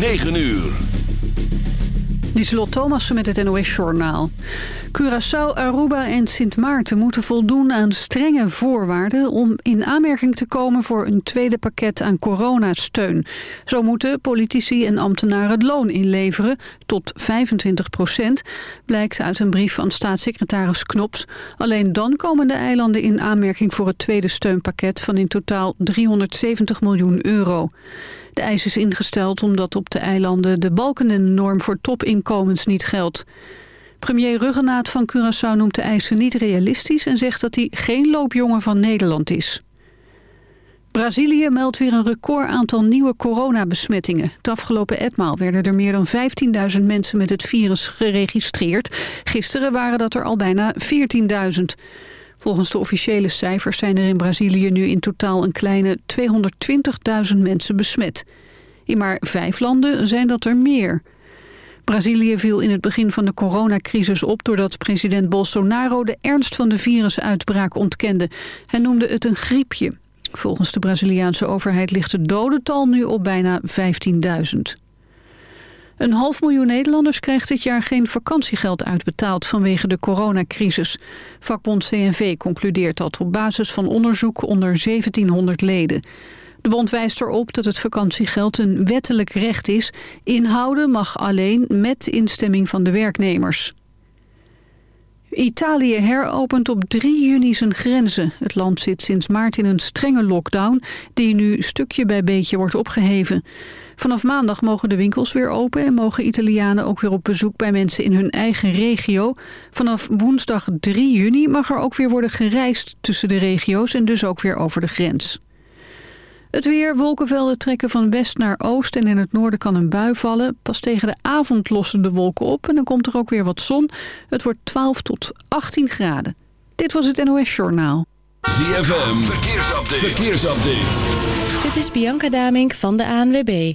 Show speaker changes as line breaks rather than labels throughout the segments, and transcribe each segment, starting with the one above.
9 uur.
Lieselot Thomassen met het NOS-journaal. Curaçao, Aruba en Sint Maarten moeten voldoen aan strenge voorwaarden... om in aanmerking te komen voor een tweede pakket aan coronasteun. Zo moeten politici en ambtenaren het loon inleveren, tot 25 procent... blijkt uit een brief van staatssecretaris Knops. Alleen dan komen de eilanden in aanmerking voor het tweede steunpakket... van in totaal 370 miljoen euro. De eis is ingesteld omdat op de eilanden de balkenennorm voor topinkomens niet geldt. Premier Ruggenaat van Curaçao noemt de eisen niet realistisch... en zegt dat hij geen loopjongen van Nederland is. Brazilië meldt weer een record aantal nieuwe coronabesmettingen. Het afgelopen etmaal werden er meer dan 15.000 mensen met het virus geregistreerd. Gisteren waren dat er al bijna 14.000. Volgens de officiële cijfers zijn er in Brazilië nu in totaal een kleine 220.000 mensen besmet. In maar vijf landen zijn dat er meer. Brazilië viel in het begin van de coronacrisis op... doordat president Bolsonaro de ernst van de virusuitbraak ontkende. Hij noemde het een griepje. Volgens de Braziliaanse overheid ligt het dodental nu op bijna 15.000. Een half miljoen Nederlanders krijgt dit jaar geen vakantiegeld uitbetaald vanwege de coronacrisis. Vakbond CNV concludeert dat op basis van onderzoek onder 1700 leden. De bond wijst erop dat het vakantiegeld een wettelijk recht is. Inhouden mag alleen met instemming van de werknemers. Italië heropent op 3 juni zijn grenzen. Het land zit sinds maart in een strenge lockdown... die nu stukje bij beetje wordt opgeheven. Vanaf maandag mogen de winkels weer open... en mogen Italianen ook weer op bezoek bij mensen in hun eigen regio. Vanaf woensdag 3 juni mag er ook weer worden gereisd tussen de regio's... en dus ook weer over de grens. Het weer, wolkenvelden trekken van west naar oost en in het noorden kan een bui vallen. Pas tegen de avond lossen de wolken op en dan komt er ook weer wat zon. Het wordt 12 tot 18 graden. Dit was het NOS Journaal.
ZFM, verkeersupdate. verkeersupdate.
Dit is Bianca Damink van de ANWB.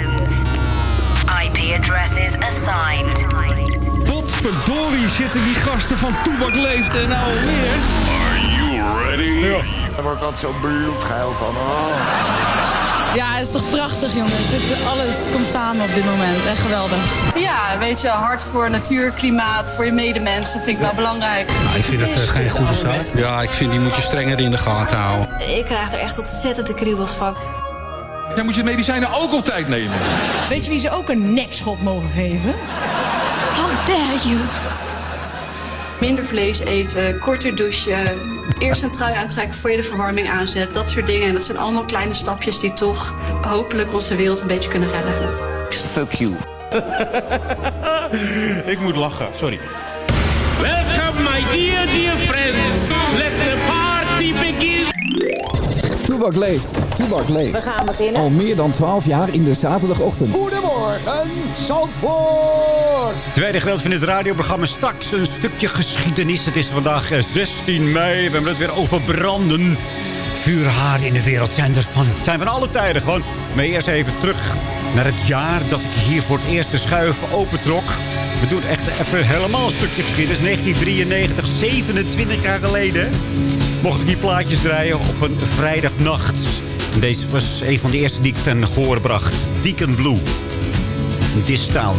IP addresses assigned.
Potverdorie zitten die gasten van Toebak Leeft en nou alweer.
Are you ready?
Ja, daar word ik altijd zo bloedgeil van. Oh.
Ja, het is toch prachtig, jongens. Dit, alles komt samen op dit moment. Echt geweldig.
Ja, weet je, hard voor natuur, klimaat, voor je medemens. Dat vind ik wel belangrijk.
Nou, ik vind het uh, geen goede zaak. Ja, ik vind die moet je strenger in de gaten houden.
Ik krijg er echt ontzettend de kriebels van.
Dan moet je medicijnen ook op tijd nemen.
Weet je wie ze ook een nekschot mogen geven?
How dare you? Minder vlees eten, korter douchen, eerst een trui aantrekken voor je de verwarming aanzet. Dat soort dingen. En dat zijn allemaal kleine stapjes die toch hopelijk onze wereld een beetje kunnen redden.
Fuck you.
Ik moet lachen, sorry.
Welcome, my dear, dear friends.
Toebak leeft, Toebak leeft.
We gaan beginnen.
Al meer dan 12 jaar in de zaterdagochtend.
Goedemorgen, Zandvoort.
Tweede gedeelte van dit radioprogramma. Straks een stukje geschiedenis. Het is vandaag eh, 16 mei. We hebben het weer over branden. Vuurhaarden in de wereld zijn er van, zijn van alle tijden gewoon. Maar eerst even terug naar het jaar dat ik hier voor het eerst de schuif opentrok. We doen echt even helemaal een stukje geschiedenis. 1993, 27 jaar geleden. Mocht ik die plaatjes draaien op een vrijdagnacht. Deze was een van de eerste die ik ten gehoor bracht. Deacon Blue. This Town.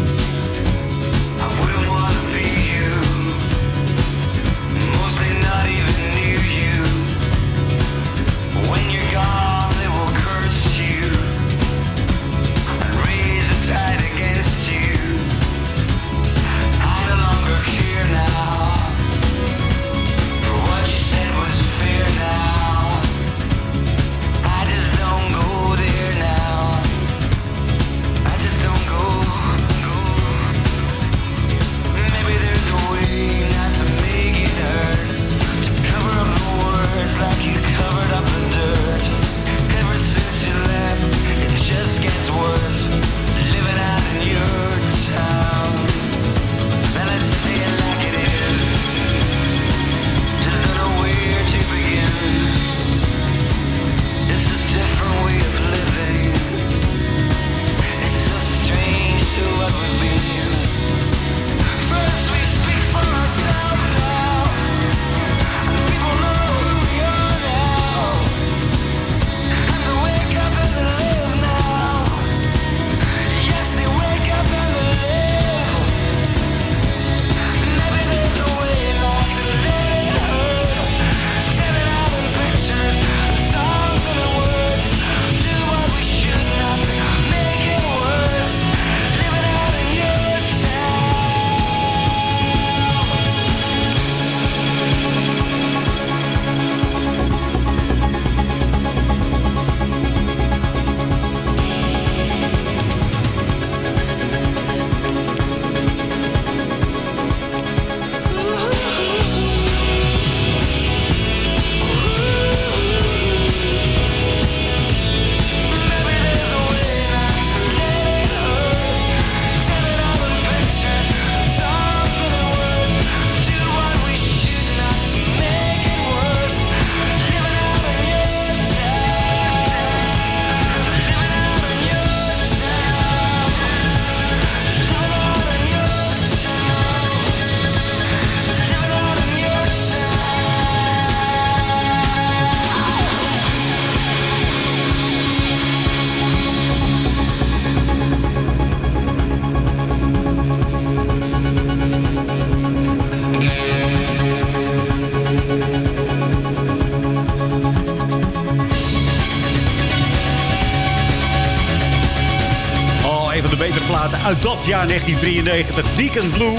Dat jaar 1993. Deacon Blue.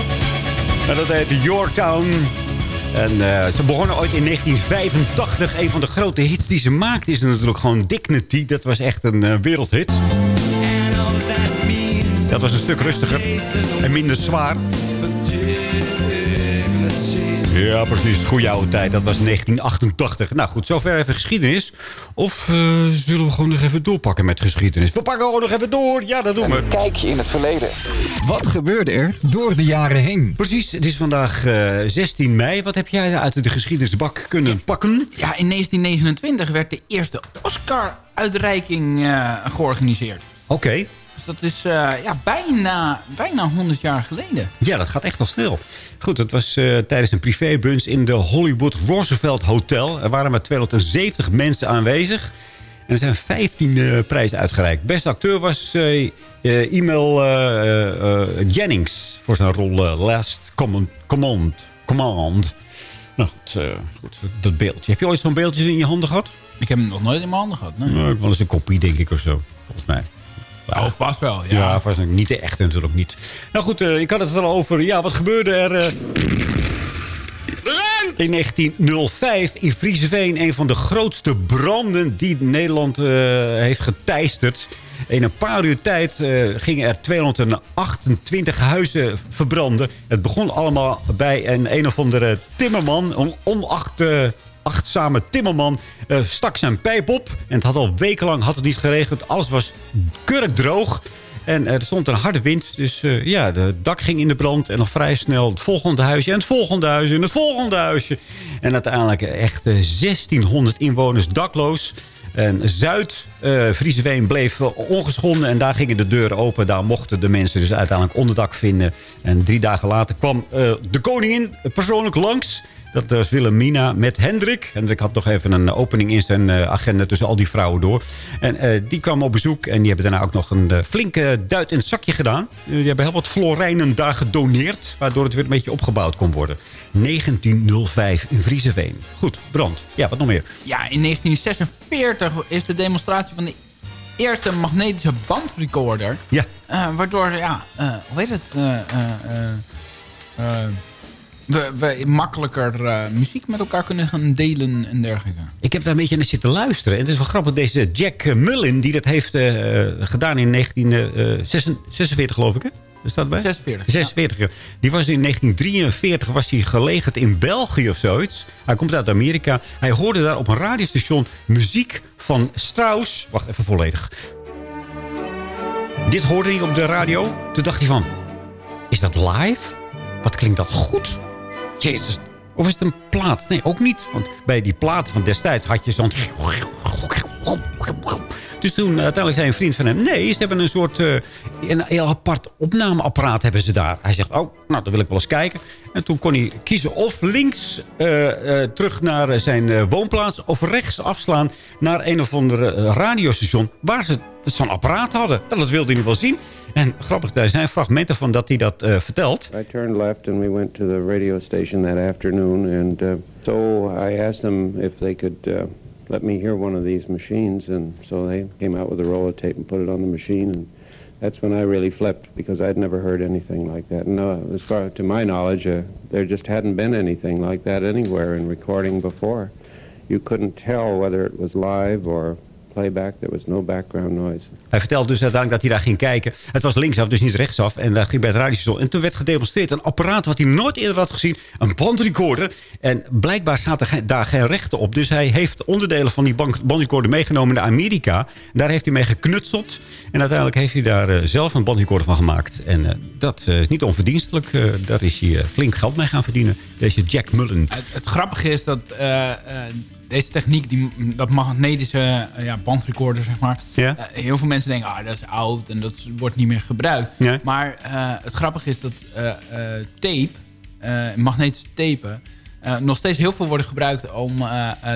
Dat heet Yorktown. En eh, ze begonnen ooit in 1985. Een van de grote hits die ze maakte is natuurlijk gewoon Dignity. Dat was echt een eh, wereldhit. Dat was een stuk rustiger en minder zwaar. Ja, precies. Goeie oude tijd. Dat was 1988. Nou goed, zover even geschiedenis. Of eh, zullen we gewoon nog even doorpakken met geschiedenis? We pakken gewoon nog even door. Ja, dat doen we.
Kijk je in het verleden. Wat gebeurde er door de jaren heen?
Precies, het is vandaag eh, 16 mei. Wat heb jij uit de geschiedenisbak kunnen pakken?
Ja, in 1929 werd de eerste Oscar-uitreiking eh, georganiseerd.
Oké.
Dat is eh, ja, bijna, bijna 100 jaar geleden.
Ja, dat gaat echt wel snel. Goed, dat was eh, tijdens een privébunch in de Hollywood Roosevelt Hotel. Er waren maar 270 mensen aanwezig. En er zijn 15 eh, prijzen uitgereikt. Beste acteur was eh, Jennings voor zijn rol Last Command. Command. Command. Nou, goed, goed, dat beeldje. Heb je ooit zo'n beeldje in je handen gehad?
Ik heb hem nog nooit in mijn handen gehad. Nee.
Nou, wel eens een kopie, denk ik, of zo. volgens mij.
Oh, vast wel, ja.
Ja, vast niet de echte natuurlijk niet. Nou goed, eh, ik had het al over. Ja, wat gebeurde er... eh, in 1905 in Frieseveen een van de grootste branden die Nederland eh, heeft geteisterd. In een paar uur tijd eh, gingen er 228 huizen verbranden. Het begon allemaal bij een een of andere timmerman. Een onachtzame timmerman eh, stak zijn pijp op. En het had al wekenlang had het niet geregend. Alles was kurkdroog. En er stond een harde wind. Dus uh, ja, het dak ging in de brand. En nog vrij snel het volgende huisje. En het volgende huisje. En het volgende huisje. En uiteindelijk echt uh, 1600 inwoners dakloos. En Zuid-Frieseveen uh, bleef ongeschonden. En daar gingen de deuren open. Daar mochten de mensen dus uiteindelijk onderdak vinden. En drie dagen later kwam de koningin persoonlijk langs. Dat was Wilhelmina met Hendrik. Hendrik had nog even een opening in zijn uh, agenda tussen al die vrouwen door. En uh, die kwam op bezoek en die hebben daarna ook nog een uh, flinke duit in het zakje gedaan. die hebben heel wat florijnen daar gedoneerd. Waardoor het weer een beetje opgebouwd kon worden. 1905 in Vriezeveen. Goed, brand. Ja, wat nog meer?
Ja, in 1946 is de demonstratie van de eerste magnetische bandrecorder.
Ja.
waardoor, ja, hoe heet het? We, we makkelijker uh, muziek met elkaar kunnen gaan delen en dergelijke.
Ik heb daar een beetje naar zitten luisteren. En het is wel grappig, deze Jack Mullin, die dat heeft uh, gedaan in 1946, geloof ik, hè? Er staat bij?
46.
46. Ja. Die was in 1943 was hij gelegerd in België of zoiets. Hij komt uit Amerika. Hij hoorde daar op een radiostation muziek van Strauss. Wacht even volledig. Dit hoorde hij op de radio. Toen dacht hij van, is dat live? Wat klinkt dat goed? Of is het een plaat? Nee, ook niet. Want bij die platen van destijds had je zo'n... Dus toen uiteindelijk zei een vriend van hem... nee, ze hebben een soort... Uh, een heel apart opnameapparaat hebben ze daar. Hij zegt, oh, nou, dan wil ik wel eens kijken. En toen kon hij kiezen of links uh, terug naar zijn woonplaats... of rechts afslaan naar een of andere radiostation... waar ze zo'n apparaat hadden. Dat wilde hij wel zien. En grappig, daar zijn fragmenten van dat hij dat uh, vertelt.
I turned left and we went to the radio station that afternoon. And uh, so I asked them if they could uh, let me hear one of these machines. And so they came out with a roll of tape and put it on the machine. And that's when I really flipped because I'd never heard anything like that. And as far to my knowledge, uh, there just hadn't been anything like that anywhere in recording before. You couldn't tell whether it was live or playback. There was no background noise.
Hij vertelde dus uiteindelijk dat hij daar ging kijken. Het was linksaf, dus niet rechtsaf. En daar ging bij het radiostation. En toen werd gedemonstreerd een apparaat wat hij nooit eerder had gezien. Een bandrecorder. En blijkbaar zaten daar geen rechten op. Dus hij heeft onderdelen van die bandrecorder meegenomen naar Amerika. Daar heeft hij mee geknutseld. En uiteindelijk heeft hij daar uh, zelf een bandrecorder van gemaakt. En uh, dat uh, is niet onverdienstelijk. daar is hij flink geld mee gaan verdienen. Deze Jack Mullen.
Het, het grappige is dat deze techniek, die, dat magnetische uh, ja, bandrecorder, zeg maar.
Ja.
Uh, heel veel mensen denken, ah, dat is oud en dat wordt niet meer gebruikt.
Ja.
Maar uh, het grappige is dat tape, magnetische tapen, nog steeds heel veel worden gebruikt om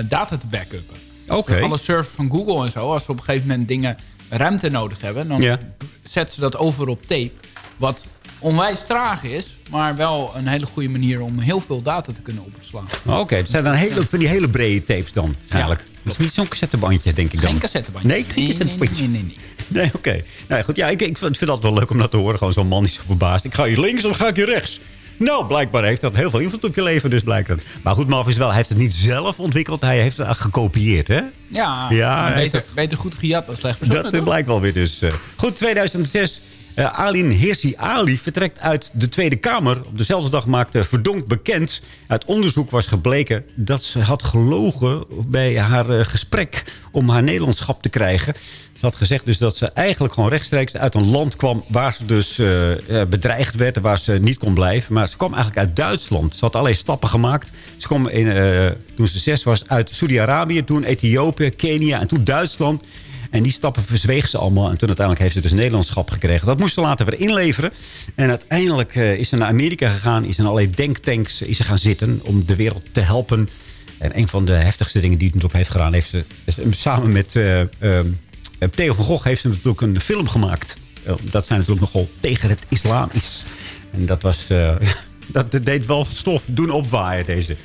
data te backuppen.
Oké. Okay.
Alle servers van Google en zo, als ze op een gegeven moment dingen ruimte nodig hebben, dan zetten ze dat over op tape. Wat onwijs traag is, maar wel een hele goede manier om heel veel data te kunnen opslaan.
Oké, okay, het zijn dan hele, van die hele brede tapes dan eigenlijk. Ja, dat is niet zo'n cassettebandje, denk ik dan.
Geen cassettebandje.
Nee, geen cassettebandje.
Nee, nee, nee.
Nee, nee oké. Okay. Nou goed, ja, ik, ik vind dat wel leuk om dat te horen. Gewoon zo'n man die zo verbaasd. Ik ga hier links of ga ik hier rechts? Nou, blijkbaar heeft dat heel veel invloed op je leven, dus blijkt het. Maar goed, Marv is wel, hij heeft het niet zelf ontwikkeld. Hij heeft het gekopieerd, hè?
Ja,
ja
beter, het, beter goed gejat dan slecht verzonnen.
Dat blijkt wel weer dus. Uh, goed, 2006... Uh, Alin Hirsi Ali vertrekt uit de Tweede Kamer. Op dezelfde dag maakte Verdonk bekend. Uit onderzoek was gebleken dat ze had gelogen bij haar uh, gesprek om haar Nederlandschap te krijgen. Ze had gezegd dus dat ze eigenlijk gewoon rechtstreeks uit een land kwam... waar ze dus uh, bedreigd werd en waar ze niet kon blijven. Maar ze kwam eigenlijk uit Duitsland. Ze had allerlei stappen gemaakt. Ze kwam in, toen ze zes was uit Saudi-Arabië, toen Ethiopië, Kenia en toen Duitsland... En die stappen verzweeg ze allemaal. En toen uiteindelijk heeft ze dus Nederlandschap gekregen. Dat moest ze later weer inleveren. En uiteindelijk uh, is ze naar Amerika gegaan. Is in allerlei denktanks is ze gaan zitten om de wereld te helpen. En een van de heftigste dingen die ze natuurlijk heeft gedaan... heeft ze samen met uh, Theo van Gogh heeft ze natuurlijk een film gemaakt. dat zijn natuurlijk nogal tegen het islamisch. En dat was... dat deed wel stof doen opwaaien, deze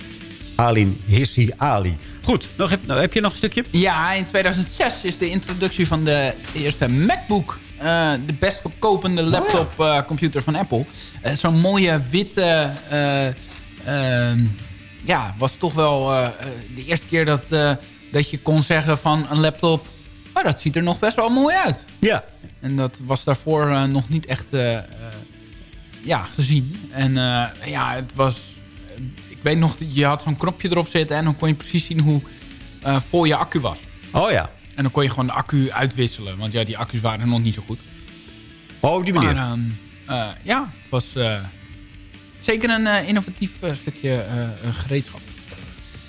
Alin Hissi Ali. Goed, nog heb, nou, heb je nog een stukje?
Ja, in 2006 is de introductie van de eerste MacBook. eh, de best verkopende laptop-computer van Apple. Eh, Zo'n mooie witte... eh, ehm, ja, was toch wel eh, eh, de eerste keer dat, eh, dat je kon zeggen van een laptop... Oh, dat ziet er nog best wel mooi uit.
Ja.
En dat was daarvoor eh, nog niet echt eh, eh, ja, gezien. En eh, ja, het was... weet nog, je had zo'n knopje erop zitten... en dan kon je precies zien hoe eh, vol je accu was.
Oh ja.
En dan kon je gewoon de accu uitwisselen. Want ja, die accu's waren nog niet zo goed.
Oh, die manier.
Maar ehm, eh, ja, het was eh, zeker een innovatief stukje gereedschap.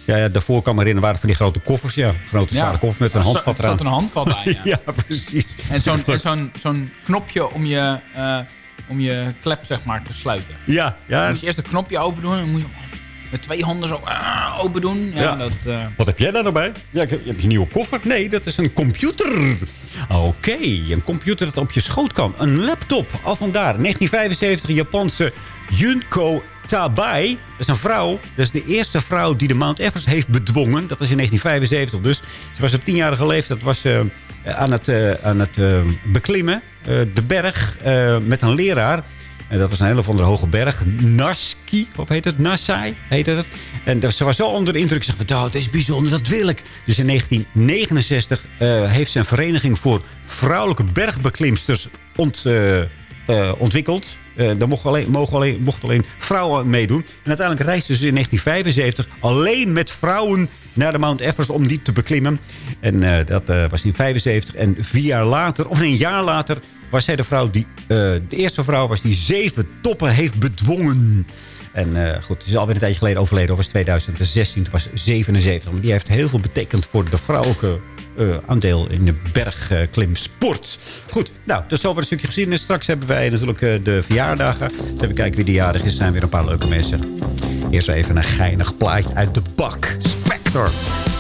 Ja, ja, daarvoor kan me herinneren waren van die grote koffers. Ja, grote zware koffers met een handvat
er
eraan.
zat een handvat aan, ja.
ja, precies.
En zo'n en zo'n zo'n knopje om je, om je klep zeg maar te sluiten.
Ja, ja.
Dan moest je eerst een knopje open doen en dan moest je met twee handen zo ah, open doen. Ja,
Ja.
Dat, eh,
Wat heb jij daar nou bij? Ja, ik heb, heb je een nieuwe koffer? Nee, dat is een computer. Oké, een computer dat op je schoot kan. Een laptop, al vandaar. 1975, Japanse Junko Tabai. Dat is een vrouw. Dat is de eerste vrouw die de Mount Everest heeft bedwongen. Dat was in 1975 dus. Ze was op tienjarige leeftijd was, ze aan het, eh, aan het eh, beklimmen. eh, de berg eh, met een leraar. En dat was een hele of andere hoge berg. Narski, of heet het? Nassai heet het. En dat- ze was zo onder de indruk. Ze zei van, oh, dat is bijzonder, dat wil ik. Dus in 1969 eh, heeft ze een vereniging voor vrouwelijke bergbeklimsters ont, eh, eh, ontwikkeld. Daar mochten alleen, mogen alleen, mochten alleen vrouwen meedoen. En uiteindelijk reisde ze in 1975 alleen met vrouwen naar de Mount Everest om die te beklimmen. En dat was in 75. En vier jaar later, of een jaar later, was zij de vrouw die, de eerste vrouw was die zeven toppen heeft bedwongen. En eh, goed, die is alweer een tijdje geleden overleden. Dat was 2016, toen was ze 77. Maar die heeft heel veel betekend voor de vrouwelijke eh, aandeel in de bergklimsport. Goed, nou, dat is zover een stukje gezien. Straks hebben wij natuurlijk eh, de verjaardagen. Dus even kijken wie de jarig is. Er zijn weer een paar leuke mensen. Eerst even een geinig plaatje uit de bak. Spectre.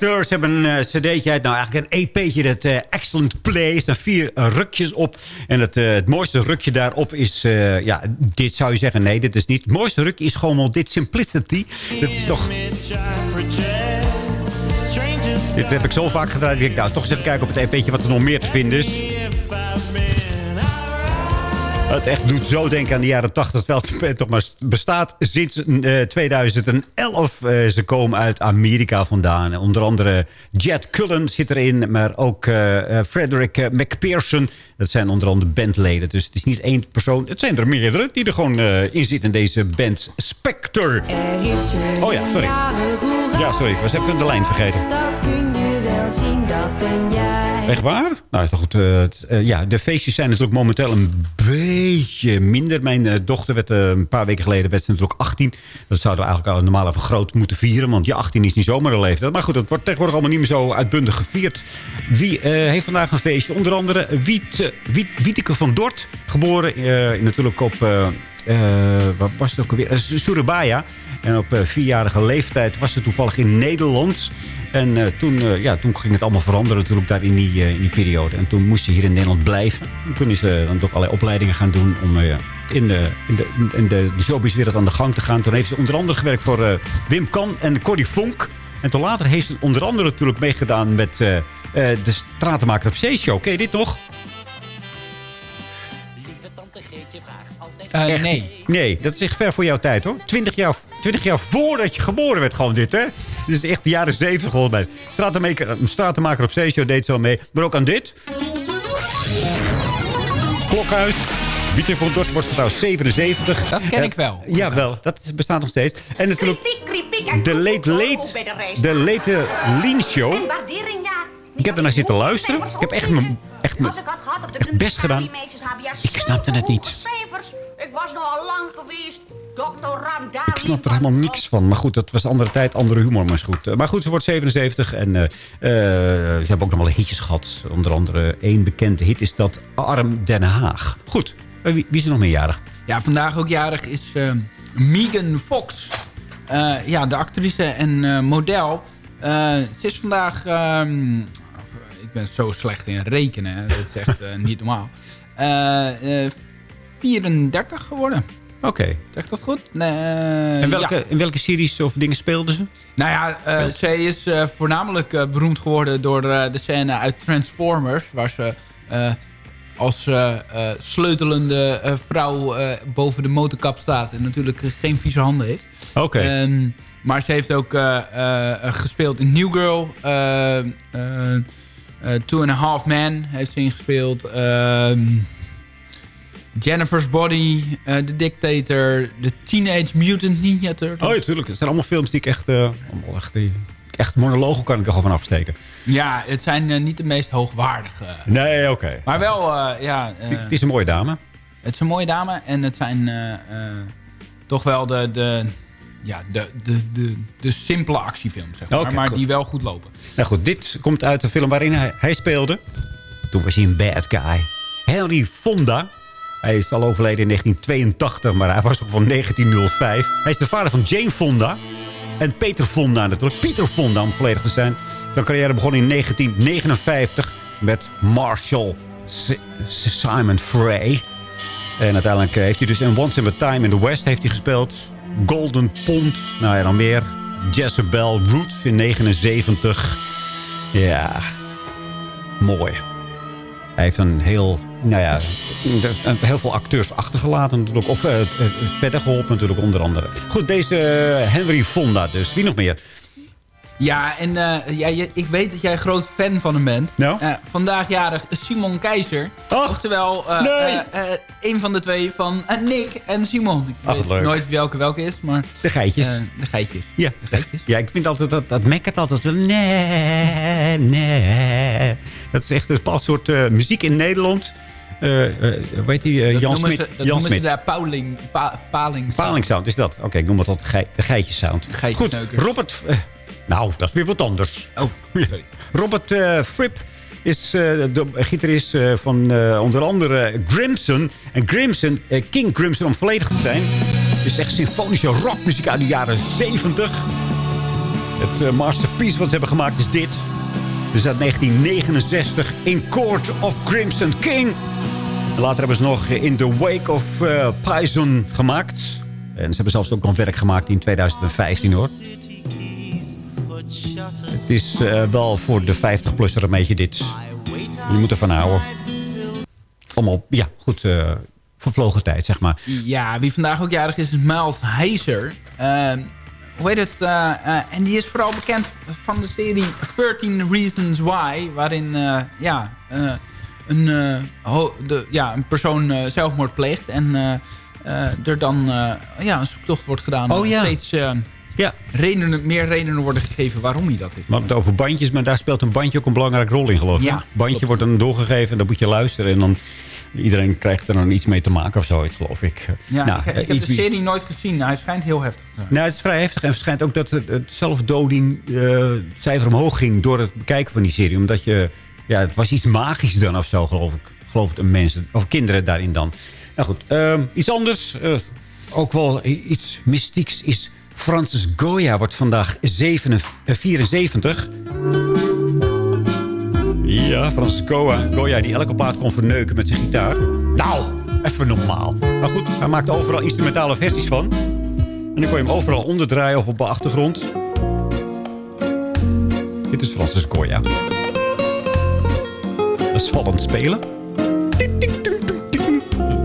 Ze hebben een uh, cd'tje uit. Nou, eigenlijk een EP'tje. Dat uh, Excellent Play. Er vier uh, rukjes op. En het, het mooiste rukje daarop is... ja, dit zou je zeggen. Nee, dit is niet. Het mooiste rukje is gewoon wel dit Simplicity. Dat is toch... Dit heb ik zo vaak gedaan. Ik denk, nou, toch eens even kijken op het EP'tje wat er nog meer te vinden is. Het echt doet zo denken aan de jaren 80. Terwijl het toch maar bestaat sinds uh, 2011. Uh, ze komen uit Amerika vandaan. Onder andere Jet Cullen zit erin. Maar ook uh, Frederick McPherson. Dat zijn onder andere bandleden. Dus het is niet één persoon. Het zijn er meerdere die er gewoon in zitten in deze band Spectre. Oh ja, sorry. Ja, sorry. Ik was even de lijn vergeten. Je. Echt waar? Nou, goed. Uh, uh, ja, de feestjes zijn natuurlijk momenteel een beetje minder. Mijn uh, dochter werd een paar weken geleden werd natuurlijk 18. Dat zouden we eigenlijk al normaal even groot moeten vieren. Want ja, 18 is niet zomaar een leeftijd. Maar goed, dat wordt tegenwoordig allemaal niet meer zo uitbundig gevierd. Wie heeft vandaag een feestje? Onder andere Wiet, Wiet, Wieteke van Dort. Geboren natuurlijk op... wat was het ook alweer? Surabaya. En op vierjarige leeftijd was ze toevallig in Nederland. En uh, toen, uh, ja, toen ging het allemaal veranderen natuurlijk daar in die, uh, in die periode. En toen moest ze hier in Nederland blijven. En toen is ze dan ook allerlei opleidingen gaan doen om in, de, in, de, in de, showbizwereld aan de gang te gaan. Toen heeft ze onder andere gewerkt voor Wim Kan en Corrie Vonk. En toen later heeft ze onder andere natuurlijk meegedaan met de Stratenmaker op Zee-show. Ken je dit nog?
Nee.
Nee, dat is echt ver voor jouw tijd hoor. 20 jaar, 20 jaar voordat je geboren werd gewoon dit hè. Dit is echt de jaren 70 volgens mij. Stratenmaker, stratenmaker op Zeeshow deed zo mee. Maar ook aan dit. Klokhuis. Pieter van Dort wordt trouwens 77.
Dat ken ik wel.
Uh, ja, wel. Dat bestaat nog steeds. En natuurlijk de Late Late, de Late Lean Show. Ik heb ernaar zitten luisteren. Ik heb echt mijn echt echt best gedaan. Ik snapte het niet. Ik was nogal lang geweest. Ik snap er helemaal niks van. Maar goed, dat was een andere tijd, andere humor. Maar, goed. maar goed, ze wordt 77. En uh, uh, ze hebben ook nog wel hitjes gehad. Onder andere één bekende hit is dat Arm Den Haag. Goed, wie, wie is er nog meer jarig?
Ja, vandaag ook jarig is uh, Megan Fox. ja, de actrice en model. ze is vandaag... Um, ik ben zo slecht in rekenen. Hè. Dat is echt niet normaal. 34 geworden.
Oké. Okay.
Zeg dat goed? Nee,
en welke, ja. in welke series of dingen speelden ze?
Nou ja, uh, zij is uh, voornamelijk uh, beroemd geworden door de scène uit Transformers. Waar ze als sleutelende vrouw boven de motorkap staat. En natuurlijk geen vieze handen heeft.
Oké. Okay.
Um, maar ze heeft ook gespeeld in New Girl. Two and a Half Men heeft ze ingespeeld. Ehm Jennifer's Body, uh, The Dictator, The Teenage Mutant Ninja Turtles.
Oh ja, tuurlijk. Het zijn allemaal films die ik echt... Uh, echt, echt monologen kan ik er gewoon van afsteken.
Ja, het zijn uh, niet de meest hoogwaardige.
Nee, oké. Okay.
Maar wel, ja...
het is een mooie dame.
Het is een mooie dame en het zijn toch wel de... de ja, de, de, de, de simpele actiefilms, zeg maar. Okay, maar goed. die wel goed lopen.
Nou goed, dit komt uit de film waarin hij, hij speelde. Toen was hij een bad guy. Henry Fonda. Hij is al overleden in 1982, maar hij was ook van 1905. Hij is de vader van Jane Fonda. En Peter Fonda natuurlijk. Pieter Fonda, om volledig te zijn. Zijn carrière begon in 1959 met Marshall Simon Frey. En uiteindelijk heeft hij dus in Once in a Time in the West heeft hij gespeeld. Golden Pond, nou ja, dan meer. Jezebel Roots in 79. Ja, mooi. Hij heeft een heel, nou ja, heel veel acteurs achtergelaten natuurlijk. Of uh, verder geholpen natuurlijk onder andere. Goed, deze Henry Fonda dus. Wie nog meer?
Ja, en uh, ja, ik weet dat jij een groot fan van hem bent.
Nou? Uh,
vandaag jarig Simon Keizer.
Och,
Oftewel, uh,
nee.
een van de twee van Nick en Simon. Ik
Ach,
weet
leuk.
nooit welke welke is, maar...
De geitjes.
de geitjes.
Ja.
De geitjes.
Ja, ik vind altijd dat, dat mekkert altijd zo... Nee, nee. Dat is echt een bepaald soort muziek in Nederland... Uh, uh, weet je, Jan Smit.
Dat
Jan Smit.
ze daar Pauling, pa, Paling.
Paling sound is dat. Oké, okay, ik noem het altijd de geitjessound. Goed, Robert... Nou, dat is weer wat anders.
Oh, sorry.
Robert Fripp is de gitarist van onder andere Grimson. En Grimson, King Grimson om volledig te zijn... is echt symfonische rockmuziek uit de jaren 70. Het eh, masterpiece wat ze hebben gemaakt is dit. Dus uit 1969 In Court of Crimson King. Later hebben ze nog In the Wake of uh, gemaakt. En ze hebben zelfs ook nog werk gemaakt in 2015 hoor. Het is uh, wel voor de 50-plusser een beetje dit. Je moet ervan houden. Allemaal, ja, goed, uh, vervlogen tijd, zeg maar.
Ja, wie vandaag ook jarig is, is Miles Heiser. Hoe heet het? en die is vooral bekend van de serie 13 Reasons Why. Waarin, ja, een, de, ja, een persoon zelfmoord pleegt. En er dan ja, een zoektocht wordt gedaan.
Oh ja.
Steeds, ja. redenen, meer redenen worden gegeven waarom hij dat heeft.
We hebben het over bandjes, maar daar speelt een bandje ook een belangrijke rol in, geloof ik.
Ja,
bandje wordt dan doorgegeven en dan moet je luisteren. En dan iedereen krijgt er dan iets mee te maken of zoiets, geloof ik.
Ja, nou, ik, ik heb de serie nooit gezien. Hij schijnt heel heftig te zijn.
Nou, het is vrij heftig. En het schijnt ook dat het, het zelfdoding uh, cijfer omhoog ging door het bekijken van die serie. Omdat je, ja, het was iets magisch dan of zo, geloof ik. Geloof het, mensen, of kinderen daarin dan. Nou goed, uh, iets anders. Uh, ook wel iets mystieks is Francis Goya wordt vandaag 74. Ja, Francis Goya, Goya die elke plaat kon verneuken met zijn gitaar. Nou, even normaal. Maar goed, hij maakt overal instrumentale versies van. En dan kon je hem overal onderdraaien of op de achtergrond. Dit is Francis Goya. Dat is vallend spelen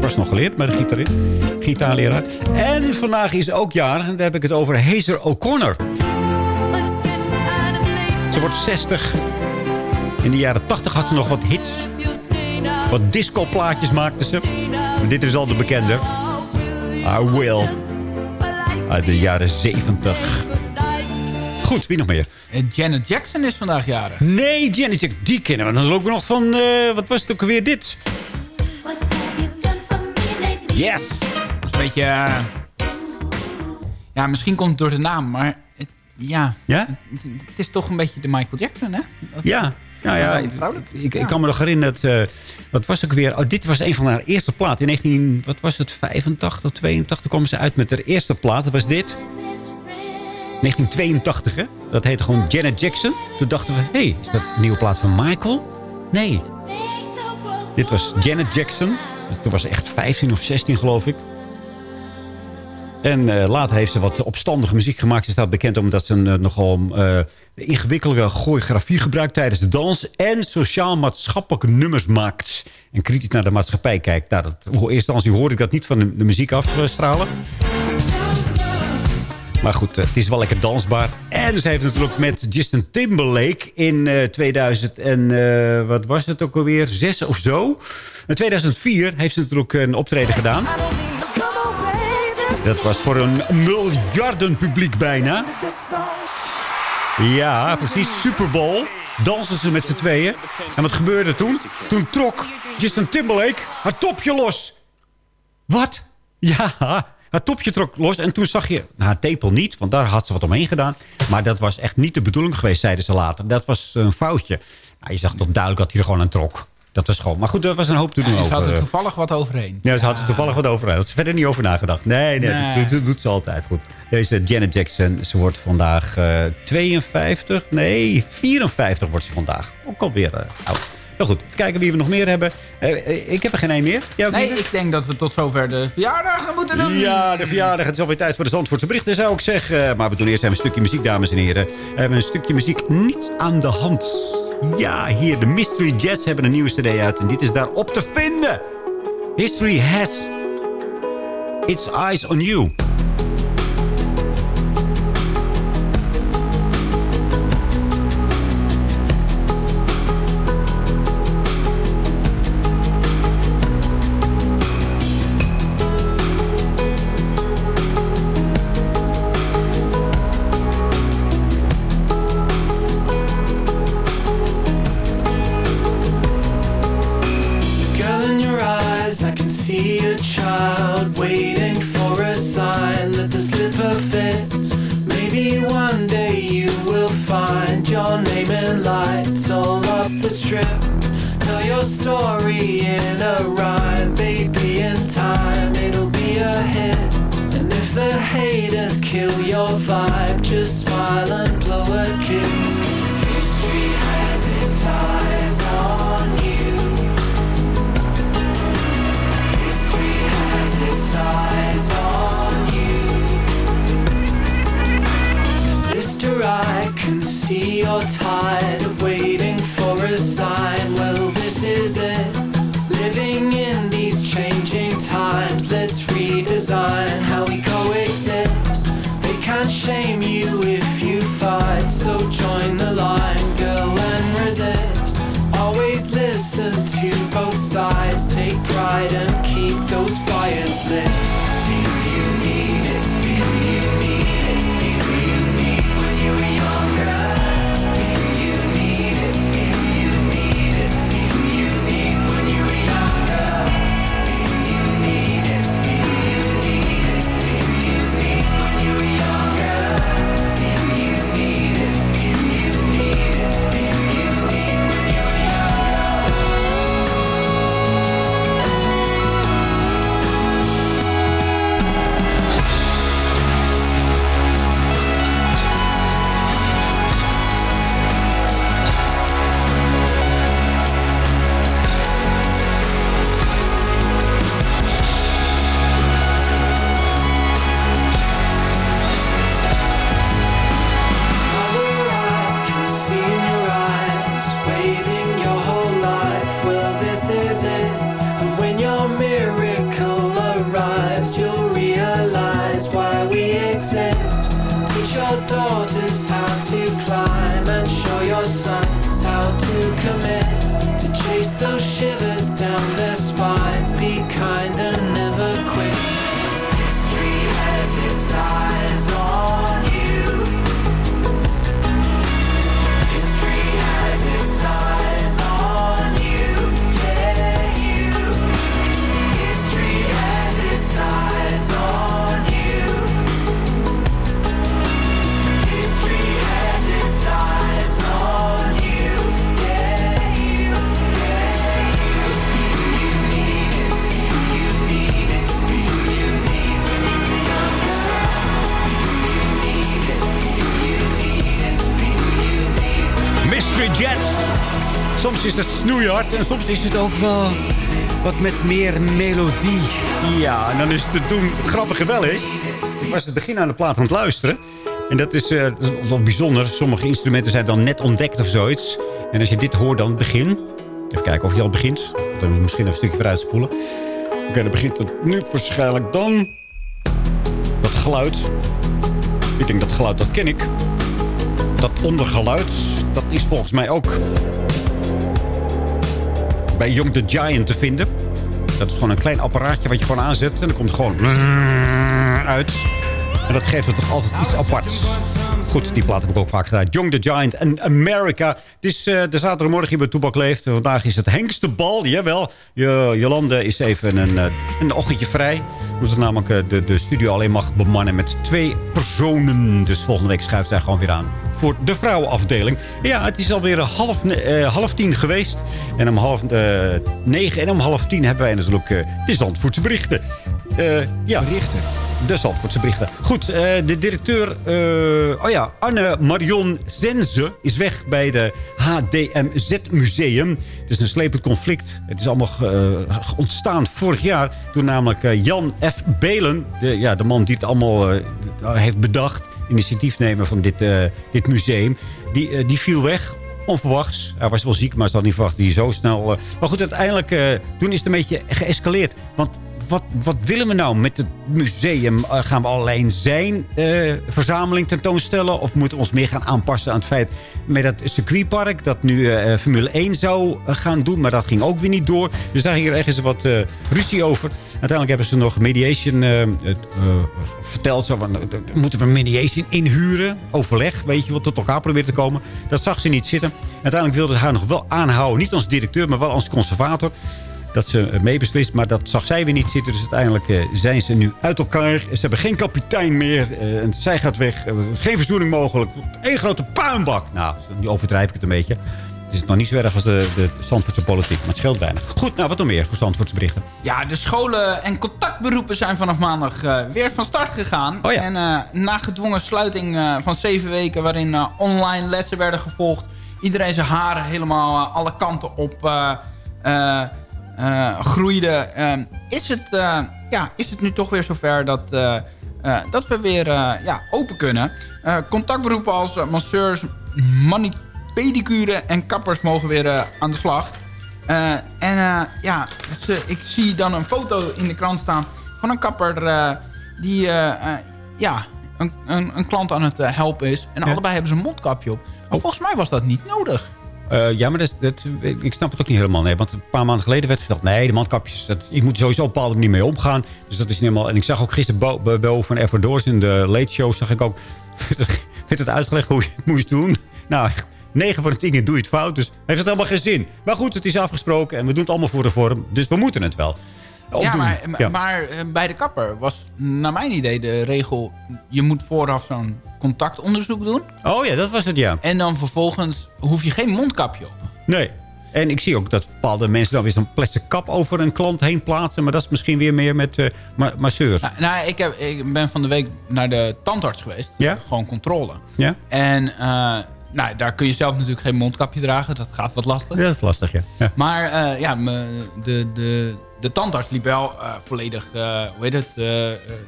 was nog geleerd bij de gitaar, gitaarleraar. En vandaag is ook jaar, en daar heb ik het over Hazer O'Connor. Ze wordt 60. In de jaren 80 had ze nog wat hits. Wat disco-plaatjes maakte ze. En dit is al de bekende. I Will. Uit de jaren 70. Goed, wie nog meer?
Janet Jackson is vandaag jarig.
Nee, Janet Jackson, die kennen we dan ook nog van... Uh, wat was het ook weer dit? Yes!
Dat is een beetje... Uh, ja, misschien komt het door de naam, maar... Het, ja,
ja?
Het, het, is toch een beetje de Michael Jackson, hè? Dat,
ja, nou ja, ik, ik, ik, kan me nog herinneren dat... Uh, wat was ook weer... Oh, dit was een van haar eerste platen. In 19... Wat was het? 85, 82 kwamen ze uit met haar eerste plaat. Dat was dit. 1982, hè? Dat heette gewoon Janet Jackson. Toen dachten we... Hé, hey, is dat een nieuwe plaat van Michael? Nee. Dit was Janet Jackson. Toen was ze echt 15 of 16, geloof ik. En uh, later heeft ze wat opstandige muziek gemaakt. Ze staat bekend omdat ze een, uh, nogal uh, ingewikkelde choreografie gebruikt tijdens de dans. En sociaal-maatschappelijke nummers maakt. En kritisch naar de maatschappij kijkt. Nou, dat, eerste instantie hoorde ik dat niet van de, muziek afstralen. Maar goed, het is wel lekker dansbaar. En ze heeft natuurlijk met Justin Timberlake in uh, 2000 en wat was het ook alweer? Zes of zo. In 2004 heeft ze natuurlijk een optreden gedaan. Dat was voor een miljarden publiek bijna. Ja, precies. Super Bowl. Dansen ze met z'n tweeën. En wat gebeurde toen? Toen trok Justin Timberlake haar topje los. Wat? Ja, haar topje trok los en toen zag je haar tepel niet, want daar had ze wat omheen gedaan. Maar dat was echt niet de bedoeling geweest, zeiden ze later. Dat was een foutje. Nou, je zag toch duidelijk dat hij er gewoon aan trok. Dat was gewoon. Maar goed, er was een hoop te doen
ja,
over.
Ze had er toevallig wat overheen.
Ja, ze had er toevallig wat overheen. Daar had ze verder niet over nagedacht. Nee, nee, nee. Dat, dat, doet ze altijd goed. Deze Janet Jackson, ze wordt vandaag uh, 52. Nee, 54 wordt ze vandaag. Ook alweer uh, oud. Nou goed, even kijken wie we nog meer hebben. Uh, ik heb er geen één meer.
Jij ook nee, ik denk dat we tot zover de verjaardagen moeten doen.
Ja, de verjaardag. Het is alweer tijd voor de Zandvoortse berichten, zou ik zeggen. Maar we doen eerst even een stukje muziek, dames en heren. We hebben een stukje muziek niets aan de hand. Ja, hier, de Mystery Jets hebben een nieuwe cd uit. En dit is daarop te vinden. History has its eyes on you.
Is
het ook wel wat met meer melodie. Ja, en dan is het te doen. Het grappige wel is, ik was het begin aan de plaat aan het luisteren. En dat is, eh, wel bijzonder. Sommige instrumenten zijn dan net ontdekt of zoiets. En als je dit hoort dan het begin. Even kijken of je al begint. Dan misschien even een stukje vooruit spoelen. Oké, dan begint het nu waarschijnlijk dan. Dat geluid. Ik denk dat geluid, dat ken ik. Dat ondergeluid, dat is volgens mij ook bij Young the Giant te vinden. Dat is gewoon een klein apparaatje wat je gewoon aanzet. En dan komt gewoon uit. En dat geeft het toch altijd iets aparts. Goed, die plaat heb ik ook vaak gedaan. Young the Giant en America. Het is uh, de zaterdagmorgen hier bij Toebak Leeft. Vandaag is het Hengstebal. Jawel, Jolande is even een, uh, een ochtendje vrij. Omdat ze namelijk uh, de, de studio alleen mag bemannen met twee personen. Dus volgende week schuift zij gewoon weer aan voor de vrouwenafdeling. Ja, het is alweer half, uh, half tien geweest. En om half uh, negen en om half tien hebben wij natuurlijk uh, de Zandvoortse berichten. ja.
Berichten?
De Zandvoortse berichten. Goed, de directeur... oh ja, Anne Marion Zenze is weg bij de HDMZ Museum. Het is een slepend conflict. Het is allemaal ontstaan vorig jaar... toen namelijk Jan F. Belen... De, ja, de man die het allemaal heeft bedacht initiatiefnemer van dit, uh, dit museum. Die, uh, die viel weg, onverwachts. Hij was wel ziek, maar ze had niet verwacht die zo snel... Uh, maar goed, uiteindelijk, toen is het een beetje geëscaleerd. Want wat, wat willen we nou met het museum? gaan we alleen zijn verzameling tentoonstellen? Of moeten we ons meer gaan aanpassen aan het feit... met het circuitpark dat nu Formule 1 zou gaan doen. Maar dat ging ook weer niet door. Dus daar ging er ergens wat ruzie over. Uiteindelijk hebben ze nog mediation uh, uh, verteld. Zo uh, moeten we mediation inhuren? Overleg, weet je, wat tot elkaar proberen te komen. Dat zag ze niet zitten. Uiteindelijk wilde ze haar nog wel aanhouden. Niet als directeur, maar wel als conservator. Dat ze meebeslist, maar dat zag zij weer niet zitten. Dus uiteindelijk zijn ze nu uit elkaar. Ze hebben geen kapitein meer. en zij gaat weg. Geen verzoening mogelijk. Eén grote puinbak. Nou, nu overdrijf ik het een beetje. Het is nog niet zo erg als de, de Zandvoortse politiek. Maar het scheelt weinig. Goed, nou wat nog meer voor Zandvoortse berichten?
Ja, de scholen en contactberoepen zijn vanaf maandag weer van start gegaan.
Oh ja.
En na gedwongen sluiting van zeven weken... waarin online lessen werden gevolgd... iedereen zijn haren helemaal alle kanten op groeide... is, het, ja, is het nu toch weer zover dat eh, dat we weer eh, ja, open kunnen. Eh, contactberoepen als eh, masseurs, pedicure en kappers mogen weer eh, aan de slag. Eh, en eh, ja, ze- ik zie dan een foto in de krant staan van een kapper eh, die eh, eh, ja, een, een, een klant aan het eh, helpen is. En allebei hebben ze een mondkapje op. Maar volgens mij was dat niet nodig.
Eh, ja, maar dat, ik snap het ook niet helemaal. Nee, want een paar maanden geleden werd verteld... nee, de mondkapjes, dat, ik moet sowieso op een bepaalde manier mee omgaan. Dus dat is niet helemaal... En ik zag ook gisteren bo- bo- Doors in de Late Show... zag ik ook... werd het uitgelegd hoe je het moest doen. Nou, echt, 9 van de 10 doe je het fout. Dus heeft het helemaal geen zin. Maar goed, het is afgesproken en we doen het allemaal voor de vorm. Dus we moeten het wel.
Ja, maar,
Ja.
maar eh, bij de kapper was naar mijn idee de regel... je moet vooraf zo'n contactonderzoek doen.
Oh ja, dat was het, ja.
En dan vervolgens hoef je geen mondkapje op.
Nee. En ik zie ook dat bepaalde mensen dan weer zo'n plastic kap over een klant heen plaatsen. Maar dat is misschien weer meer met eh ma masseurs.
Nou, nou, ik, heb, ik ben van de week naar de tandarts geweest.
Ja?
Gewoon controle.
Ja?
En eh, nou, daar kun je zelf natuurlijk geen mondkapje dragen. Dat gaat wat lastig.
Dat is lastig, ja. ja.
Maar ja, me- de, de, de tandarts liep wel eh, volledig, eh, hoe heet het, eh,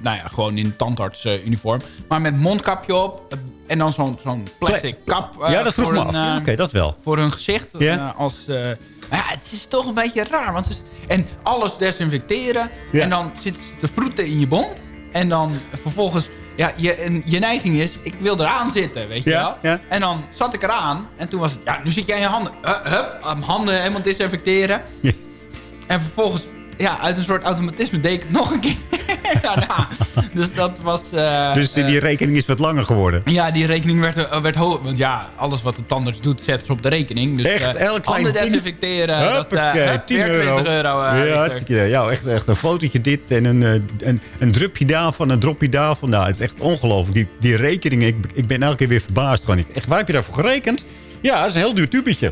nou ja, gewoon in tandartsuniform. maar met mondkapje op en dan zo'n zo'n plastic kap.
Ja, dat vroeg me af. Ja, Oké, dat wel.
Voor hun gezicht. Eh, als, ja, het is toch een beetje raar. Want is- en alles desinfecteren.
Ja.
En dan zit ze te vroeten in je mond. En dan vervolgens... Ja, je, en je neiging is, ik wil eraan zitten, weet je
Ja,
wel.
ja.
En dan zat ik eraan. En toen was het, ja, nu zit jij in je handen. Hup, hup, handen helemaal desinfecteren.
Yes.
En vervolgens, ja, uit een soort automatisme deed ik het nog een keer daarna. Dus dat was... eh,
Dus die, die
eh,
rekening is wat langer geworden.
ja, die rekening werd, eh, werd hoog. Want ja, alles wat de tandarts doet, zet ze op de rekening. Dus
Echt,
eh,
elk klein
handen desinfecteren. dat, eh,
Hoppakee,
hup,
10
weer
euro.
20 euro.
ja, ja echt, echt een fotootje dit en een, een, een drupje daarvan, een dropje daarvan. Nou, het is echt ongelooflijk. Die, die rekeningen, ik, ik ben elke keer weer verbaasd. Gewoon. Echt, waar heb je daarvoor gerekend? Ja, dat is een heel duur tubetje.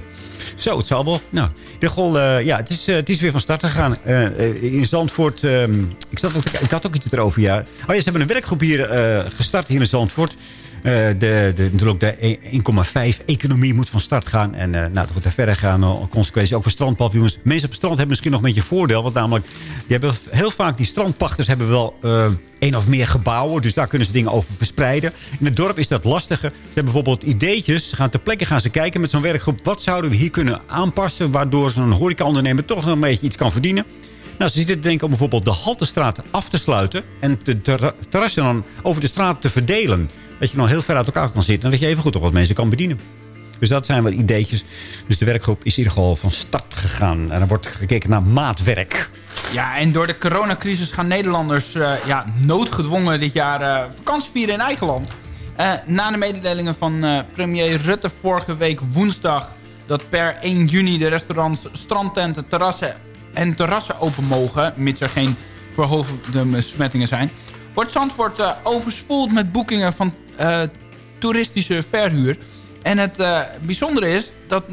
Zo, het zal wel. Nou, de gol, eh, ja, het is, eh, het is weer van start gegaan. Eh, in Zandvoort, ehm, ik, zat ook ik had ook iets erover, ja. Oh ja, ze hebben een werkgroep hier gestart hier in Zandvoort. De, de, natuurlijk de 1,5 economie moet van start gaan. En nou, goed, daar verder gaan. consequenties ook voor strandpaviljoens. Mensen op het strand hebben misschien nog een beetje voordeel. Want namelijk, die hebben heel vaak, die strandpachters hebben wel één of meer gebouwen. Dus daar kunnen ze dingen over verspreiden. In het dorp is dat lastiger. Ze hebben bijvoorbeeld ideetjes. Ze gaan ter plekke gaan ze kijken met zo'n werkgroep. Wat zouden we hier kunnen aanpassen? Waardoor zo'n horecaondernemer toch nog een beetje iets kan verdienen. Nou, ze zitten te denken om bijvoorbeeld de Haltestraat af te sluiten... en de terra- terrassen dan over de straat te verdelen. Dat je dan heel ver uit elkaar kan zitten... en dat je even goed nog wat mensen kan bedienen. Dus dat zijn wel ideetjes. Dus de werkgroep is in ieder geval van start gegaan. En er wordt gekeken naar maatwerk.
Ja, en door de coronacrisis gaan Nederlanders eh, ja, noodgedwongen dit jaar eh, vakantie vieren in eigen land. Eh, na de mededelingen van premier Rutte vorige week woensdag... dat per 1 juni de restaurants, strandtenten, terrassen en terrassen open mogen... mits er geen verhoogde besmettingen zijn... wordt Zandvoort eh, overspoeld met boekingen van eh, toeristische verhuur... En het eh, bijzondere is dat 90%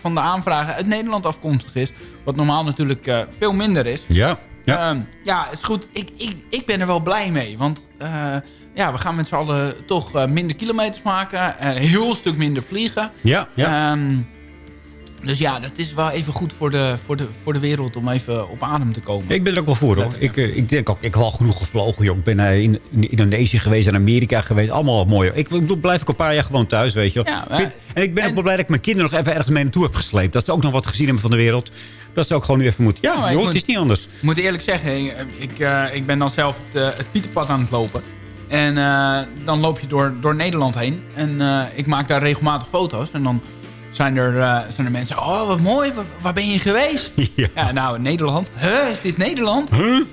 van de aanvragen uit Nederland afkomstig is. Wat normaal natuurlijk veel minder is.
Ja.
Ja, ja is goed. Ik, ik, ik ben er wel blij mee. Want ja, we gaan met z'n allen toch eh, minder kilometers maken. Een heel stuk minder vliegen.
Ja, ja.
Ehm, dus ja, dat is wel even goed voor de, voor de, voor de wereld om even op adem te komen.
Ik ben er ook wel voor hoor. Ik, eh, ik denk ook, ik heb wel genoeg gevlogen. Joh. Ik ben eh, in, in Indonesië geweest, in Amerika geweest. Allemaal mooi. Ik bedoel, blijf ik een paar jaar gewoon thuis, weet je wel.
Ja,
Ik en ik ben ook wel blij dat ik mijn kinderen nog even ergens mee naartoe heb gesleept. Dat ze ook nog wat gezien hebben van de wereld. Dat ze ook gewoon nu even moeten. Ja,
Ja, maar
joh,
ik
het is niet anders.
Ik moet eerlijk zeggen, ik, ik, ik ben dan zelf het, het Pieterpad aan het lopen. En eh, dan loop je door, door Nederland heen. En eh, ik maak daar regelmatig foto's. En dan zijn er, eh, zijn er mensen... Oh, wat mooi. Waar, waar ben je geweest?
Ja.
nou, Nederland. Huh, is dit Nederland?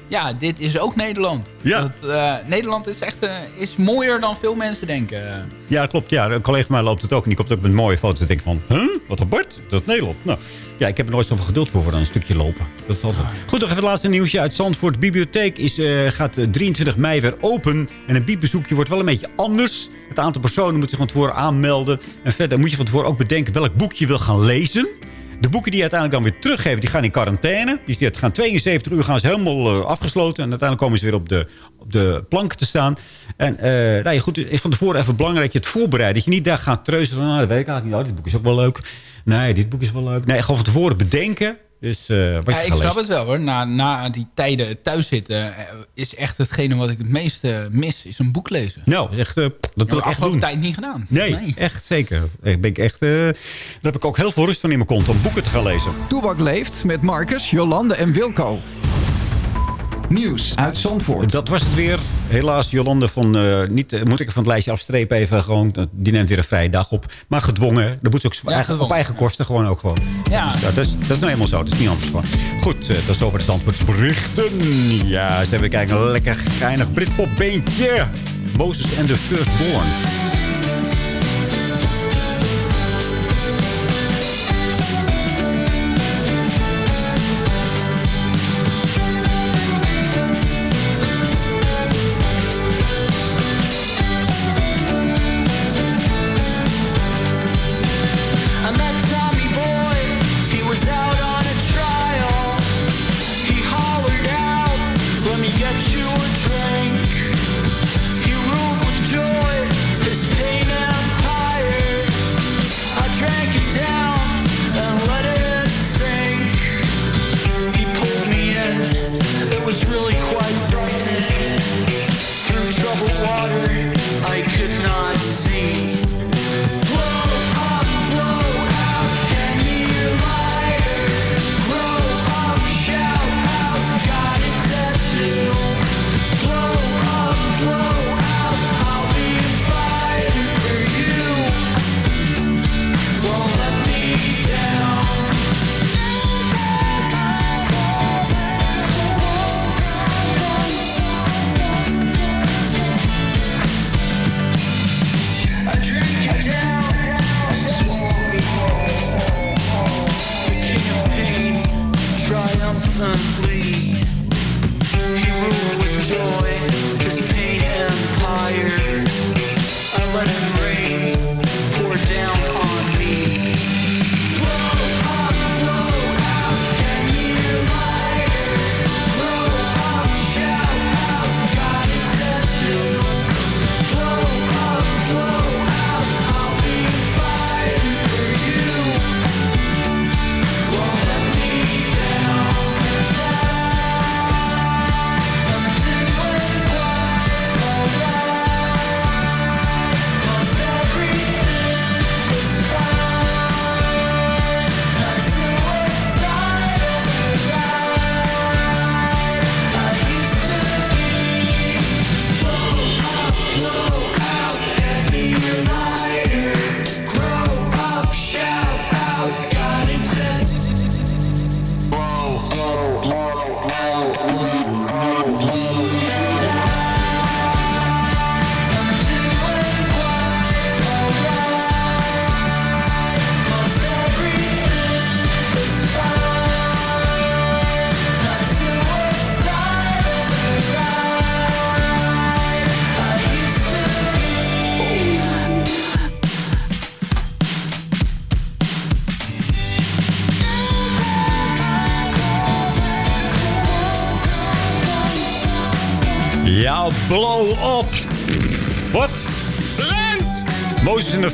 Ja, dit is ook Nederland.
Ja.
Dat, eh, Nederland is echt eh, is mooier dan veel mensen denken.
Ja, klopt. Ja, een collega van mij loopt het ook. En die komt ook met mooie foto's. En denk van, huh? Wat apart? Dat is Nederland. Nou, ja, ik heb er nooit zoveel geduld voor, voor dan een stukje lopen. Dat valt wel. Goed, nog even het laatste nieuwsje uit Zandvoort. De bibliotheek is, gaat eh, 23 mei weer open. En een biepbezoekje wordt wel een beetje anders. Het aantal personen moet zich van tevoren aanmelden. En verder moet je van tevoren ook bedenken boek je wil gaan lezen. De boeken die uiteindelijk dan weer teruggeven, die gaan in quarantaine. Dus die gaan 72 uur gaan ze helemaal eh, afgesloten. En uiteindelijk komen ze weer op de, op de plank te staan. En eh nou goed, het is van tevoren even belangrijk dat je het voorbereidt. Dat je niet daar gaat treuzelen. Nou, dat weet ik eigenlijk niet. Oh, dit boek is ook wel leuk. Nee, dit boek is wel leuk. Nee, gewoon van tevoren bedenken. Dus eh, wat
Ja, ik snap het wel hoor. Na, na die tijden thuis zitten eh, is echt hetgene wat ik het meeste mis, is een boek lezen.
Nou, echt, eh, dat
heb
ik echt
afgelopen
doen.
tijd niet gedaan.
Nee, echt zeker. Ik ben ik echt, eh, daar heb ik ook heel veel rust van in mijn kont om boeken te gaan lezen.
Toebak leeft met Marcus, Jolande en Wilco. Nieuws uit Zandvoort.
Dat was het weer. Helaas, Jolande van... eh, niet, eh, moet ik van het lijstje afstrepen even gewoon. Die neemt weer een vrije dag op. Maar gedwongen. Dat moet ze ook eigen- op eigen kosten gewoon ook gewoon.
Ja.
Dus, dat, is, dat is nou eenmaal zo. Dat is niet anders van. Goed, eh, dat is over de Zandvoortsberichten. Ja, ze hebben kijken. Een lekker geinig Britpop beentje. Moses and the Firstborn.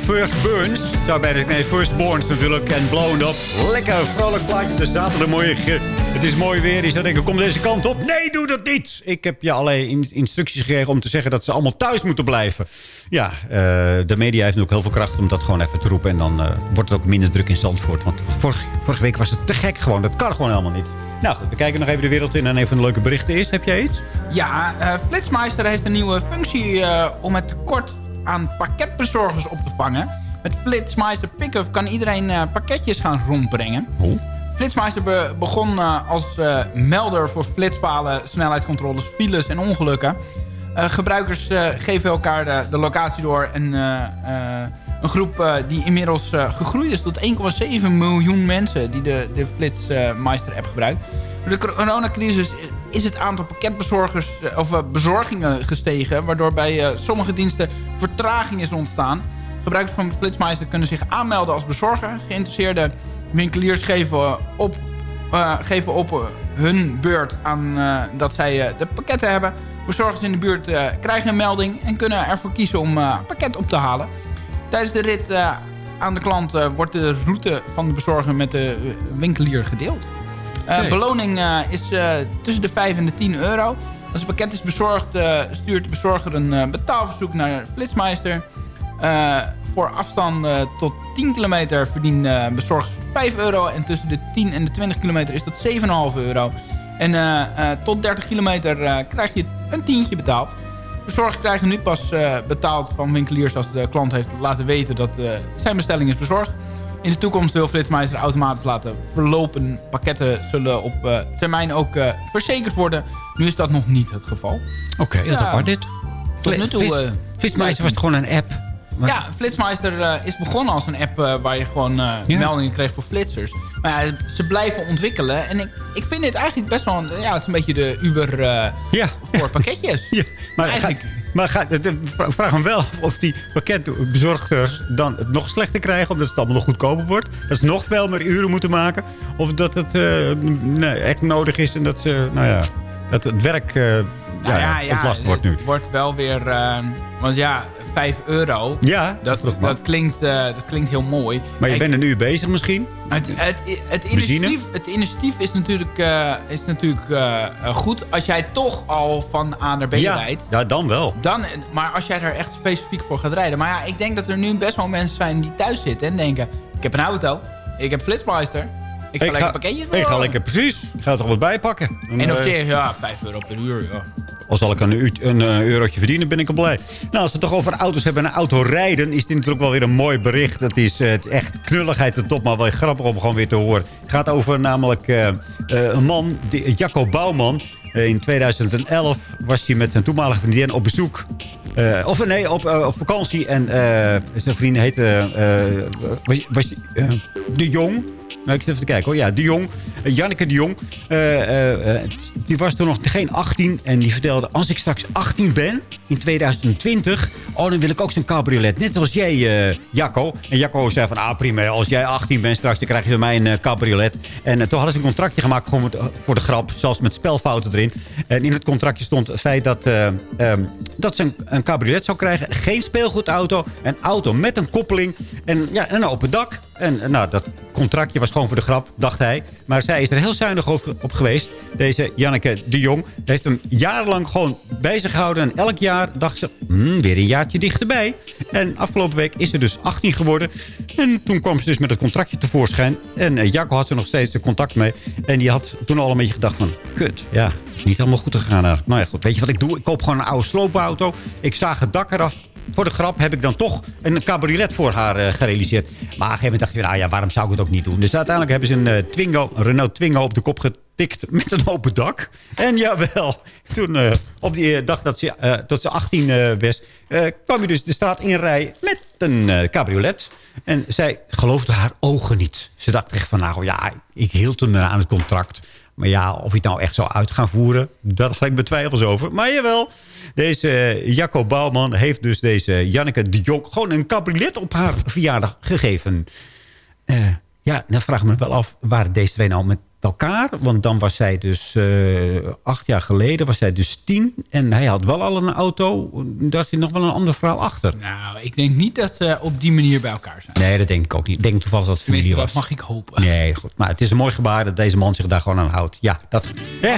First Burns. Zou bij de nee, Firstborns natuurlijk. En Blown Up. Lekker vrolijk plaatje. De zaterdagmorgen. Het is mooi weer. Je zou denken, kom deze kant op. Nee, doe dat niet. Ik heb je allerlei in- instructies gekregen om te zeggen dat ze allemaal thuis moeten blijven. Ja, eh, de media heeft nu ook heel veel kracht om dat gewoon even te roepen. En dan eh, wordt het ook minder druk in Zandvoort. Want vorige, vorige week was het te gek gewoon. Dat kan gewoon helemaal niet. Nou goed, we kijken nog even de wereld in. En een leuke berichten is, heb jij iets?
Ja, eh Flitsmeister heeft een nieuwe functie om het tekort aan pakketbezorgers op te vangen. Met Flitsmeister Pickup kan iedereen eh, pakketjes gaan rondbrengen. Flitsmeister be- begon eh, als eh, melder voor flitspalen, snelheidscontroles, files en ongelukken. Gebruikers geven elkaar de, de locatie door. En een groep die inmiddels gegroeid is tot 1,7 miljoen mensen... die de, de Flitsmeister-app gebruikt. Door de coronacrisis is het aantal pakketbezorgers eh, of eh, bezorgingen gestegen... waardoor bij eh, sommige diensten vertraging is ontstaan. Gebruikers van Flitsmeister kunnen zich aanmelden als bezorger. Geïnteresseerde winkeliers geven op, geven op hun beurt aan dat zij de pakketten hebben. Bezorgers in de buurt krijgen een melding en kunnen ervoor kiezen om een pakket op te halen. Tijdens de rit aan de klant wordt de route van de bezorger met de winkelier gedeeld. Eh,
Oké.
Beloning eh, is eh, tussen de 5 en de 10 euro. Als het pakket is bezorgd, eh, stuurt de bezorger een eh, betaalverzoek naar Flitsmeister. Eh, voor afstanden tot 10 kilometer verdient eh bezorgers 5 euro. En tussen de 10 en de 20 kilometer is dat 7,5 euro. En eh, eh, tot 30 kilometer eh, krijg je een tientje betaald. Bezorger krijgt nu pas eh, betaald van winkeliers als de klant heeft laten weten dat eh, zijn bestelling is bezorgd. In de toekomst wil Flitsmeister automatisch laten verlopen. Pakketten zullen op eh, termijn ook eh, verzekerd worden. Nu is dat nog niet het geval.
Oké, dat is apart dit.
Tot nu toe...
Flits-
eh,
Flitsmeister was gewoon een app. Maar-
ja, Flitsmeister is begonnen als een app waar je gewoon
Ja.
meldingen kreeg voor flitsers. Maar ja, ze blijven ontwikkelen. En ik, ik vind dit eigenlijk best wel... Een, ja, het is een beetje de Uber
Ja.
voor pakketjes.
Ja, maar,
Eigenlijk-
ga, maar ga, vraag me wel of die pakketbezorgers dan het nog slechter krijgen... omdat het allemaal nog goedkoper wordt. Dat ze nog veel meer uren moeten maken. Of dat het eh, nee, echt nodig is en dat, ze, nou ja, dat het werk eh,
Nou
ja, ontlast wordt nu.
Het wordt wel weer... eh, want ja, 5 euro.
Ja,
dat, dat, klinkt, eh, dat klinkt heel mooi.
Maar je
Kijk,
bent er nu bezig misschien?
Het, het, het, initiatief, het initiatief is natuurlijk, eh, is natuurlijk eh, goed als jij toch al van A naar B
ja,
rijdt.
ja, dan wel.
Dan, maar als jij daar echt specifiek voor gaat rijden. Maar ja, ik denk dat er nu best wel mensen zijn die thuis zitten en denken... Ik heb een auto, ik heb Flitsmeister, ik ga lekker pakketjes
ik ga lekker precies. Ik ga er toch wat bij pakken.
En op
eh,
zich, ja, 5 euro per uur. Ja.
Al zal ik een, u- een eh, eurotje verdienen, ben ik al blij. Nou, als we het toch over auto's hebben en autorijden... is dit natuurlijk wel weer een mooi bericht. Het is eh, echt knulligheid de top, maar wel grappig om gewoon weer te horen. Het gaat over namelijk een man, die, Jacco Bouwman. In 2011 was hij met zijn toenmalige vriendin op bezoek. Of nee, op, op vakantie. En zijn vriendin heette was, was, De Jong. Nou, ik even te kijken hoor. Ja, De Jong. Eh, Janneke De Jong. Eh, eh, die was toen nog geen 18. En die vertelde, als ik straks 18 ben, in 2020... Oh, dan wil ik ook zo'n cabriolet. Net zoals jij, Jacco. En Jacco zei van, ah prima. Als jij 18 bent straks, dan krijg je van mij een cabriolet. En toen hadden ze een contractje gemaakt gewoon voor de grap. Zelfs met spelfouten erin. En in het contractje stond het feit dat, eh, ehm, dat ze een, een cabriolet zou krijgen. Geen speelgoedauto. Een auto met een koppeling. En ja, een open dak. En eh, nou, dat contractje was gewoon voor de grap, dacht hij. Maar zij is er heel zuinig op geweest. Deze Janneke de Jong heeft hem jarenlang gewoon bezig gehouden. En elk jaar dacht ze, hmm, weer een jaartje dichterbij. En afgelopen week is ze dus 18 geworden. En toen kwam ze dus met het contractje tevoorschijn. En eh, Jacco had er nog steeds contact mee. En die had toen al een beetje gedacht van... Kut, ja, niet helemaal goed gegaan eigenlijk. Nou ja, goed. Weet je wat ik doe? Ik koop gewoon een oude sloopauto. Ik zaag het dak eraf. Voor de grap heb ik dan toch een cabriolet voor haar eh, gerealiseerd. Maar op een gegeven moment dacht ik, nou ja, waarom zou ik het ook niet doen? Dus uiteindelijk hebben ze een, eh, Twingo, Renault Twingo op de kop getikt met een open dak. En jawel, toen eh, op die dag dat ze, dat ze 18 eh, was, kwam je dus de straat inrijden met een cabriolet. En zij geloofde haar ogen niet. Ze dacht echt van, nou ja, ik hield hem aan het contract. Maar ja, of hij het nou echt zou uit gaan voeren, daar had ik twijfels over. Maar jawel, deze eh, Jacco Bouwman heeft dus deze Janneke de Jong... gewoon een cabriolet op haar verjaardag gegeven. Eh, ja, dan vraag ik me wel af, waren deze twee nou met elkaar? Want dan was zij dus eh, acht jaar geleden, was zij dus tien. En hij had wel al een auto. Daar zit nog wel een ander verhaal achter.
Nou, ik denk niet dat ze op die manier bij elkaar zijn.
Nee, dat denk ik ook niet. Ik denk toevallig dat het familie
Tenminste,
was.
dat mag ik hopen.
Nee, goed. Maar het is een mooi gebaar dat deze man zich daar gewoon aan houdt. Ja, dat... Hè?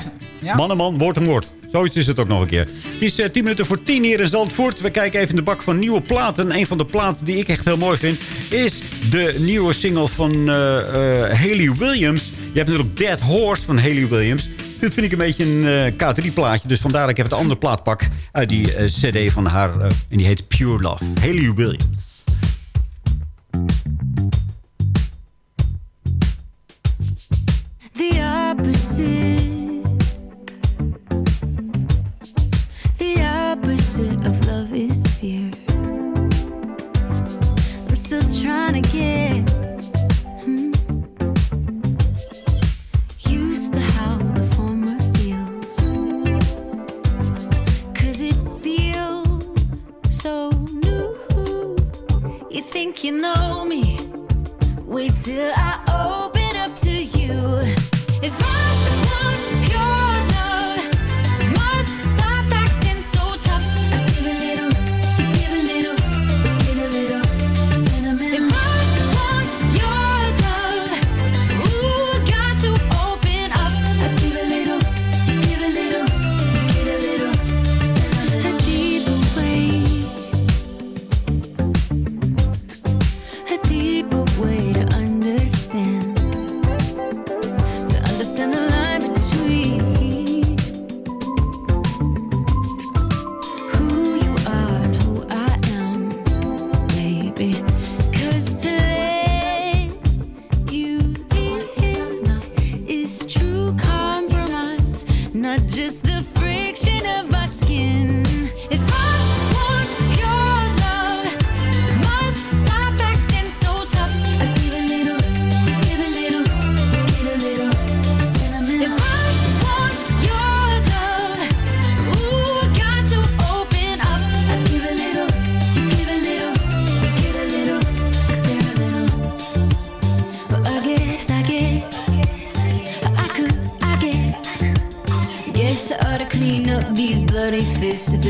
Man en man, woord en woord. Zoiets is het ook nog een keer. Het is eh, 10 minuten voor 10 hier in Zandvoort. We kijken even in de bak van nieuwe platen. Een van de platen die ik echt heel mooi vind... is de nieuwe single van eh, eh, Haley Williams. Je hebt natuurlijk Dead Horse van Haley Williams. Dit vind ik een beetje een eh, K3-plaatje. Dus vandaar dat ik even het andere plaat pak uit die eh, cd van haar. eh, en die heet Pure Love. Haley Williams.
You know me? Wait till I open up to you. If I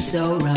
it's alright.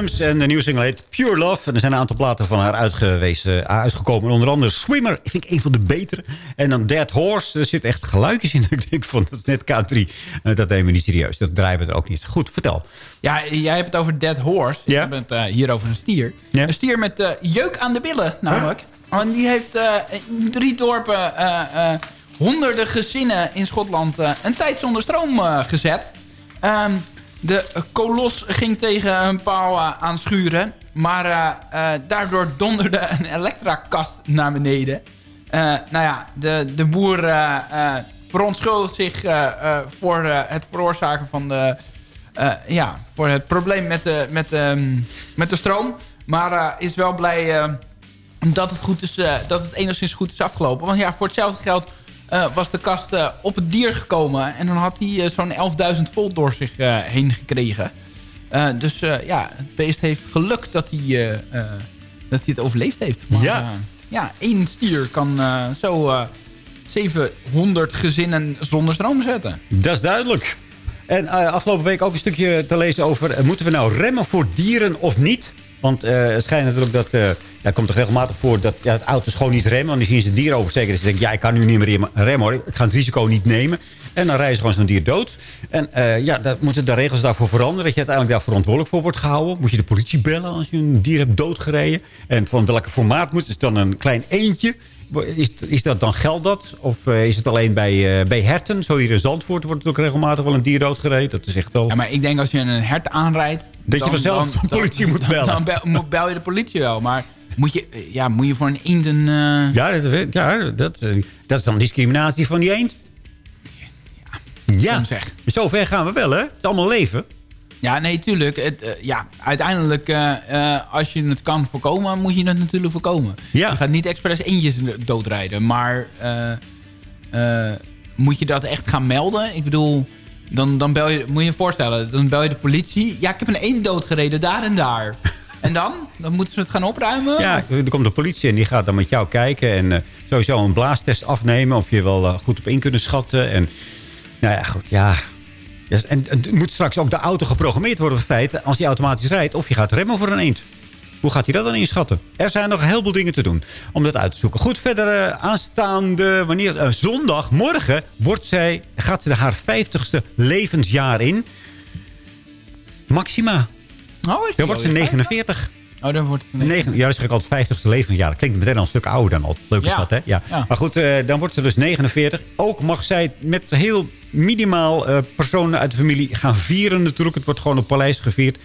Williams en de nieuwe single heet Pure Love. En er zijn een aantal platen van haar uitgewezen, eh, uitgekomen. Onder andere Swimmer, ik vind ik een van de betere. En dan Dead Horse, er zitten echt geluidjes in. Ik denk van, dat is net K3. Eh, dat nemen we niet serieus. Dat draaien we er ook niet. Goed, vertel.
Ja, jij hebt het over Dead Horse.
Ja?
Ik heb het eh, hier over een stier. Een stier met jeuk aan de billen, namelijk. En die heeft in drie dorpen honderden gezinnen in Schotland een tijd zonder stroom gezet. Ehm, de kolos ging tegen een paal eh, aanschuren. Maar eh, eh, daardoor donderde een elektrakast naar beneden. Nou ja, de, de boer verontschuldigt zich voor het veroorzaken van de... ja, voor het probleem met de, met de, met de stroom. Maar is wel blij dat, het goed is, dat het enigszins goed is afgelopen. Want ja, voor hetzelfde geld eh, was de kast eh, op het dier gekomen. En dan had hij eh, zo'n 11.000 volt door zich heen gekregen. Dus ja, het beest heeft geluk dat hij, dat hij het overleefd heeft. Maar,
Ja.
ja, één stier kan zo eh, 700 gezinnen zonder stroom zetten.
Dat is duidelijk. En afgelopen week ook een stukje te lezen over... moeten we nou remmen voor dieren of niet? Want het schijnt natuurlijk dat... het komt toch regelmatig voor dat ja, het auto's gewoon niet remmen. Want dan zien ze een dier oversteken. Dus ze denken, ja, ik kan nu niet meer remmen, hoor. Ik ga het risico niet nemen. En dan rijden ze gewoon zo'n dier dood. En eh, ja, daar moeten de regels daarvoor veranderen. Dat je uiteindelijk daar verantwoordelijk voor wordt gehouden. Moet je de politie bellen als je een dier hebt doodgereden. En van welke formaat moet het? Dan een klein eentje? Is, is dat dan geld dat? Of eh, is het alleen bij, eh, bij herten? Zo hier in Zandvoort wordt het ook regelmatig wel een dier doodgereden. Dat is echt wel...
Ja, maar ik denk als je een hert aanrijdt...
Dat je vanzelf de politie moet bellen.
Dan, bel, bel je de politie wel. Maar moet je, eh, ja, moet je voor een eend een... eh,
Ja, dat, ja dat, eh, dat is dan discriminatie van die eend. Ja,
zeg.
zover gaan we wel, hè? Het is allemaal leven.
Ja, nee, tuurlijk. Het, ja, uiteindelijk, als je het kan voorkomen, moet je het natuurlijk voorkomen.
Ja.
Je gaat niet expres eentjes doodrijden. Maar moet je dat echt gaan melden? Ik bedoel, dan, dan bel je, moet je je voorstellen, dan bel je de politie. Ja, ik heb een eend doodgereden, daar en daar. En dan? Dan moeten ze het gaan opruimen?
Ja, er komt de politie en die gaat dan met jou kijken. En eh, sowieso een blaastest afnemen. Of je wel eh, goed op in kunnen schatten. En nou ja, goed, ja. En het moet straks ook de auto geprogrammeerd worden in feite. Als die automatisch rijdt. Of je gaat remmen voor een eend. Hoe gaat hij dat dan inschatten? Er zijn nog heel veel dingen te doen om dat uit te zoeken. Goed, verder eh, aanstaande wanneer, zondag, morgen, wordt zij, gaat ze haar 50ste levensjaar in. Maxima.
Oh, is
Dan wordt ze
alweer
49.
Oh, dan wordt het...
Ja, zeg ik altijd 50ste levensjaar. Dat klinkt meteen al een stuk ouder dan altijd. Leuk is
Ja.
dat, hè? Ja.
Ja.
Maar goed, eh, dan wordt ze dus 49. Ook mag zij met heel minimaal eh, personen uit de familie gaan vieren natuurlijk. Het wordt gewoon op paleis gevierd.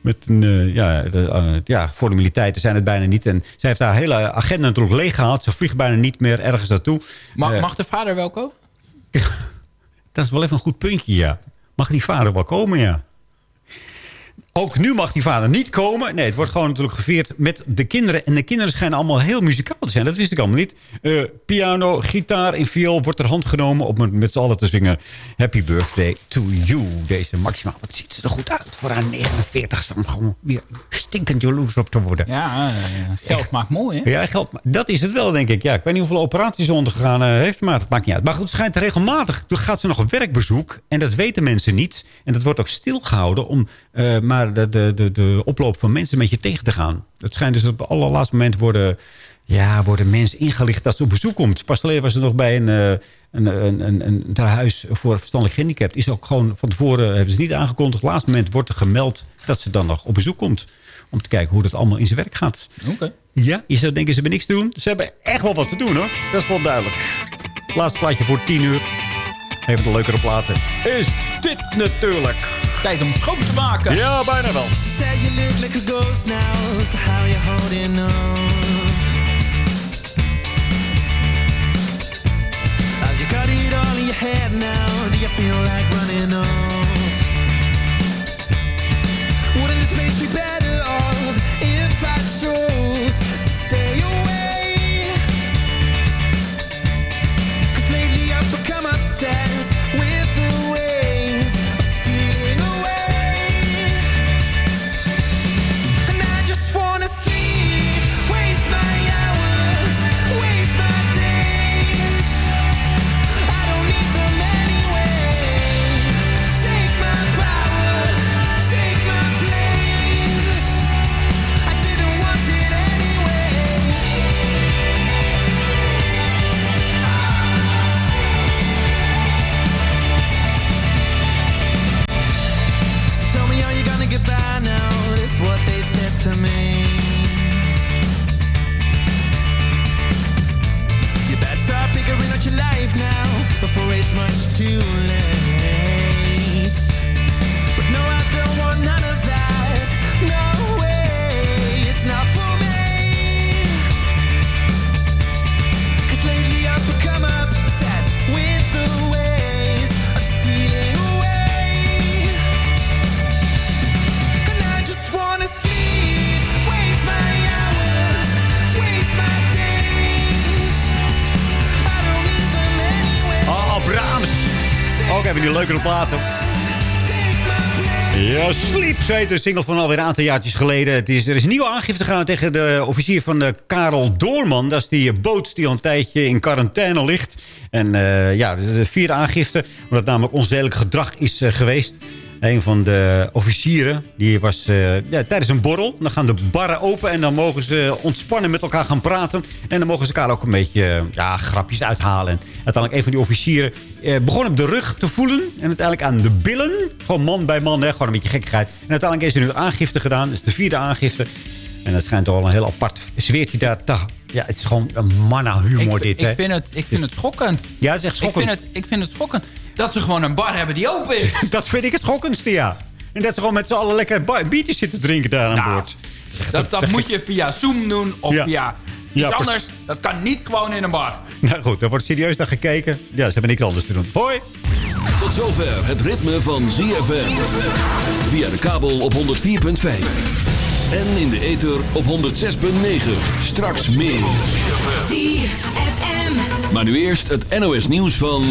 Met een, eh, ja, de, ja, voor de militeiten zijn het bijna niet. En zij heeft haar hele agenda natuurlijk leeggehaald. Ze vliegen bijna niet meer ergens naartoe.
Ma-
Eh,
mag de vader wel komen?
dat is wel even een goed puntje, ja. Mag die vader wel komen, ja. Ook nu mag die vader niet komen. Nee, het wordt gewoon natuurlijk gevierd met de kinderen. En de kinderen schijnen allemaal heel muzikaal te zijn. Dat wist ik allemaal niet. Eh, piano, gitaar en viool wordt er hand genomen... om met, z'n allen te zingen... Happy birthday to you. Deze Maxima. Wat ziet ze er goed uit voor haar 49 Om gewoon weer stinkend jaloers op te worden.
Ja, geld maakt mooi, hè?
Ja, geld, dat is het wel, denk ik. Ja, ik weet niet hoeveel operaties ze ondergegaan eh, heeft, maar dat maakt niet uit. Maar goed, het schijnt regelmatig. Toen gaat ze nog op werkbezoek. En dat weten mensen niet. En dat wordt ook stilgehouden. Om, eh, maar de, de, de, de oploop van mensen een beetje tegen te gaan. Het schijnt dus dat op het allerlaatste moment worden, ja, worden mensen ingelicht dat ze op bezoek komt. Pas geleden was er nog bij een, eh, een, een, een, een tehuis voor verstandelijk gehandicapt. Is ook gewoon van tevoren, hebben ze niet aangekondigd. Op het laatste moment wordt er gemeld dat ze dan nog op bezoek komt. Om te kijken hoe dat allemaal in zijn werk gaat.
Oké.
Ja, je zou denken ze hebben niks te doen. Ze hebben echt wel wat te doen hoor. Dat is wel duidelijk. Laatste plaatje voor 10 uur. Even de leukere platen. Is dit natuurlijk.
Tijd om schoon te maken.
Ja, bijna wel.
Say you look like a ghost now, so how you holding on? Have you got it all in your head now? Do you feel like running off? Wouldn't this place be better off if I chose Sleep,
de single van alweer een aantal jaartjes geleden. Het is, er is een nieuwe aangifte gedaan tegen de officier van de Karel Doorman. Dat is die eh, boot die al een tijdje in quarantaine ligt. En eh, ja, de vierde aangifte. Omdat namelijk onzedelijk gedrag is eh, geweest. Een van de officieren, die was eh, ja, tijdens een borrel. Dan gaan de barren open en dan mogen ze ontspannen met elkaar gaan praten. En dan mogen ze elkaar ook een beetje eh, ja, grapjes uithalen. En uiteindelijk een van die officieren eh, begon op de rug te voelen. En uiteindelijk aan de billen. Gewoon man bij man, hè, gewoon een beetje gekkigheid. En uiteindelijk is er nu aangifte gedaan. Dat is de vierde aangifte. En het schijnt wel een heel apart zweertje daar te... Ja, het is gewoon een manna-humor
ik,
dit,
ik
hè.
Vind het, ik vind het schokkend.
Ja, het is echt schokkend.
Ik vind, het, ik vind het schokkend dat ze gewoon een bar hebben die open is.
dat vind ik het schokkendste, ja. En dat ze gewoon met z'n allen lekker biertjes zitten drinken daar aan
Nou,
boord.
Dat, dat moet je via Zoom doen of
Ja.
via iets
Ja,
anders. Dat kan niet gewoon in een bar.
Nou goed, daar wordt serieus naar gekeken. Ja, ze hebben niks anders te doen. Hoi!
Tot zover het ritme van ZFM. Via de kabel op 104.5. En in de ether op 106.9. Straks meer.
ZFM.
Maar nu eerst het NOS nieuws van...